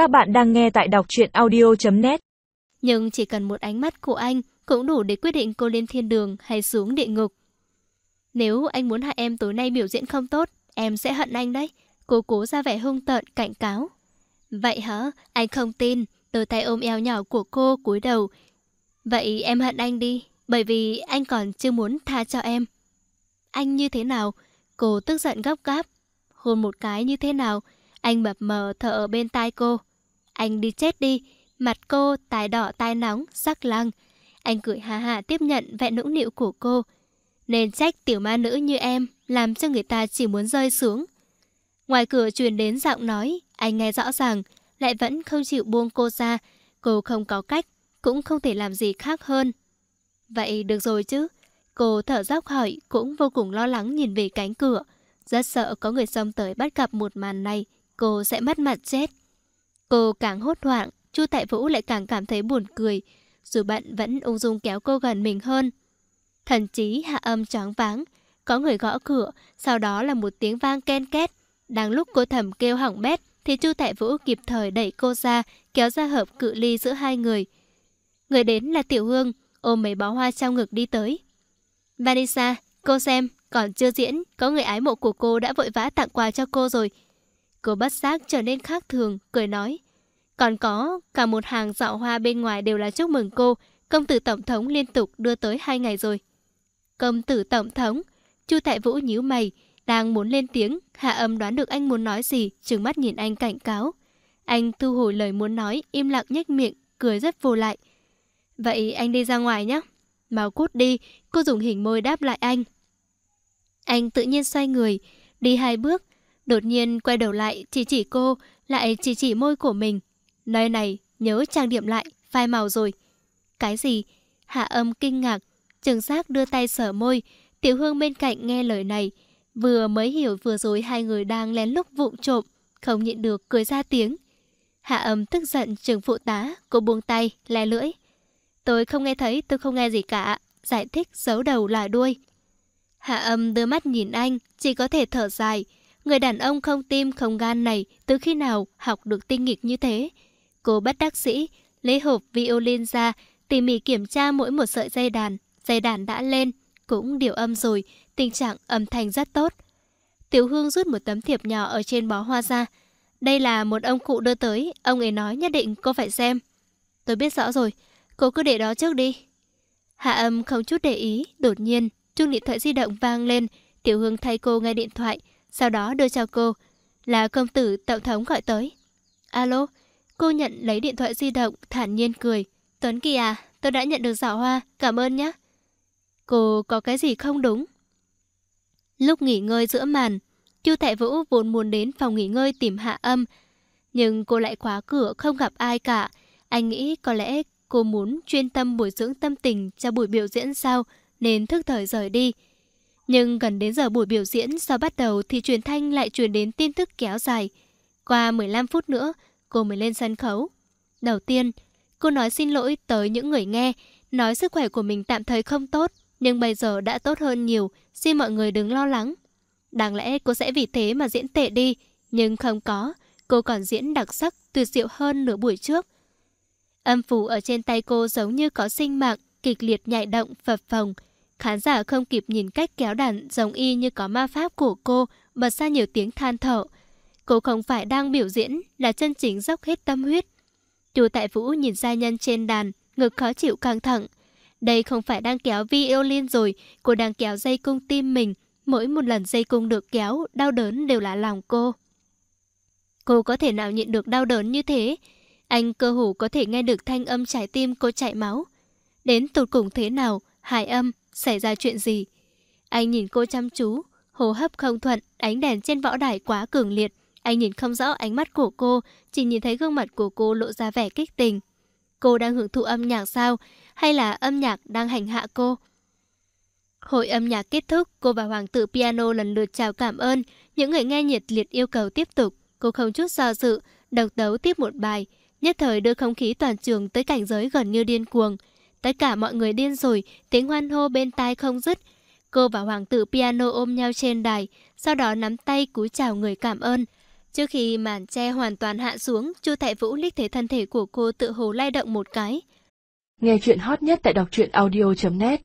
Các bạn đang nghe tại đọc truyện audio.net Nhưng chỉ cần một ánh mắt của anh cũng đủ để quyết định cô lên thiên đường hay xuống địa ngục. Nếu anh muốn hại em tối nay biểu diễn không tốt, em sẽ hận anh đấy. Cô cố ra vẻ hung tợn cảnh cáo. Vậy hả? Anh không tin. Đôi tay ôm eo nhỏ của cô cúi đầu. Vậy em hận anh đi, bởi vì anh còn chưa muốn tha cho em. Anh như thế nào? Cô tức giận gấp gáp. Hôn một cái như thế nào? Anh mập mờ thở ở bên tai cô. Anh đi chết đi. Mặt cô tái đỏ tai nóng, sắc lăng. Anh cười hà hà tiếp nhận vẻ nũng nịu của cô. Nên trách tiểu ma nữ như em, làm cho người ta chỉ muốn rơi xuống. Ngoài cửa truyền đến giọng nói, anh nghe rõ ràng, lại vẫn không chịu buông cô ra. Cô không có cách, cũng không thể làm gì khác hơn. Vậy được rồi chứ. Cô thở dốc hỏi, cũng vô cùng lo lắng nhìn về cánh cửa. Rất sợ có người xông tới bắt gặp một màn này, cô sẽ mất mặt chết. Cô càng hốt hoảng, Chu Tại Vũ lại càng cảm thấy buồn cười. Dù bận vẫn ung dung kéo cô gần mình hơn. Thần chí hạ âm choáng váng. Có người gõ cửa, sau đó là một tiếng vang ken két. Đang lúc cô thầm kêu hỏng bét, thì Chu Tại Vũ kịp thời đẩy cô ra, kéo ra hợp cự ly giữa hai người. Người đến là Tiểu Hương, ôm mấy bó hoa trong ngực đi tới. Vanessa, cô xem, còn chưa diễn, có người ái mộ của cô đã vội vã tặng quà cho cô rồi. Cô bắt giác trở nên khác thường, cười nói. Còn có, cả một hàng dạo hoa bên ngoài đều là chúc mừng cô, công tử tổng thống liên tục đưa tới hai ngày rồi. Công tử tổng thống, Chu Tại Vũ nhíu mày, đang muốn lên tiếng, Hạ Âm đoán được anh muốn nói gì, trừng mắt nhìn anh cảnh cáo. Anh thu hồi lời muốn nói, im lặng nhếch miệng, cười rất vô lại. Vậy anh đi ra ngoài nhé. Mau cút đi, cô dùng hình môi đáp lại anh. Anh tự nhiên xoay người, đi hai bước, đột nhiên quay đầu lại chỉ chỉ cô, lại chỉ chỉ môi của mình. Nơi này, nhớ trang điểm lại, phai màu rồi. Cái gì? Hạ âm kinh ngạc, Trường giác đưa tay sờ môi, Tiểu Hương bên cạnh nghe lời này, vừa mới hiểu vừa rồi hai người đang lén lúc vụng trộm, không nhịn được cười ra tiếng. Hạ âm tức giận trường phụ tá, cô buông tay, le lưỡi. Tôi không nghe thấy, tôi không nghe gì cả, giải thích giấu đầu là đuôi. Hạ âm đưa mắt nhìn anh, chỉ có thể thở dài. Người đàn ông không tim không gan này từ khi nào học được tinh nghịch như thế. Cô bắt đắc sĩ, lấy hộp violin ra, tỉ mỉ kiểm tra mỗi một sợi dây đàn. Dây đàn đã lên, cũng điều âm rồi, tình trạng âm thanh rất tốt. Tiểu Hương rút một tấm thiệp nhỏ ở trên bó hoa ra. Đây là một ông cụ đưa tới, ông ấy nói nhất định cô phải xem. Tôi biết rõ rồi, cô cứ để đó trước đi. Hạ âm không chút để ý, đột nhiên, chuông điện thoại di động vang lên, Tiểu Hương thay cô nghe điện thoại, sau đó đưa cho cô. Là công tử tổng thống gọi tới. Alo, cô nhận lấy điện thoại di động, thản nhiên cười. Tuấn Kỳ à, tôi đã nhận được giỏ hoa, cảm ơn nhé. Cô có cái gì không đúng? Lúc nghỉ ngơi giữa màn, Chu Tại Vũ vốn muốn đến phòng nghỉ ngơi tìm hạ âm, nhưng cô lại khóa cửa không gặp ai cả. Anh nghĩ có lẽ cô muốn chuyên tâm bồi dưỡng tâm tình cho buổi biểu diễn sau nên thức thời rời đi. Nhưng gần đến giờ buổi biểu diễn sau bắt đầu thì truyền thanh lại truyền đến tin tức kéo dài. Qua 15 phút nữa, cô mới lên sân khấu. Đầu tiên, cô nói xin lỗi tới những người nghe, nói sức khỏe của mình tạm thời không tốt, nhưng bây giờ đã tốt hơn nhiều, xin mọi người đừng lo lắng. Đáng lẽ cô sẽ vì thế mà diễn tệ đi, nhưng không có, cô còn diễn đặc sắc, tuyệt diệu hơn nửa buổi trước. Âm phủ ở trên tay cô giống như có sinh mạng, kịch liệt nhạy động, phập phồng. Khán giả không kịp nhìn cách kéo đàn giống y như có ma pháp của cô, bật ra nhiều tiếng than thở. Cô không phải đang biểu diễn, là chân chính dốc hết tâm huyết. Chú Tại Vũ nhìn gia nhân trên đàn, ngực khó chịu căng thẳng. Đây không phải đang kéo violin rồi, cô đang kéo dây cung tim mình. Mỗi một lần dây cung được kéo, đau đớn đều là lòng cô. Cô có thể nào nhịn được đau đớn như thế? Anh cơ hồ có thể nghe được thanh âm trái tim cô chạy máu. Đến tụt cùng thế nào, hài âm, xảy ra chuyện gì? Anh nhìn cô chăm chú, hô hấp không thuận, ánh đèn trên võ đài quá cường liệt. Anh nhìn không rõ ánh mắt của cô, chỉ nhìn thấy gương mặt của cô lộ ra vẻ kích tình. Cô đang hưởng thụ âm nhạc sao? Hay là âm nhạc đang hành hạ cô? Hội âm nhạc kết thúc, cô và hoàng tử piano lần lượt chào cảm ơn. Những người nghe nhiệt liệt yêu cầu tiếp tục. Cô không chút do dự, độc tấu tiếp một bài. Nhất thời đưa không khí toàn trường tới cảnh giới gần như điên cuồng. Tất cả mọi người điên rồi, tiếng hoan hô bên tai không dứt. Cô và hoàng tử piano ôm nhau trên đài, sau đó nắm tay cúi chào người cảm ơn. Trước khi màn che hoàn toàn hạ xuống, Chu Tại Vũ liếc thấy thân thể của cô tự hồ lay động một cái. Nghe chuyện hot nhất tại đọc truyện audio.net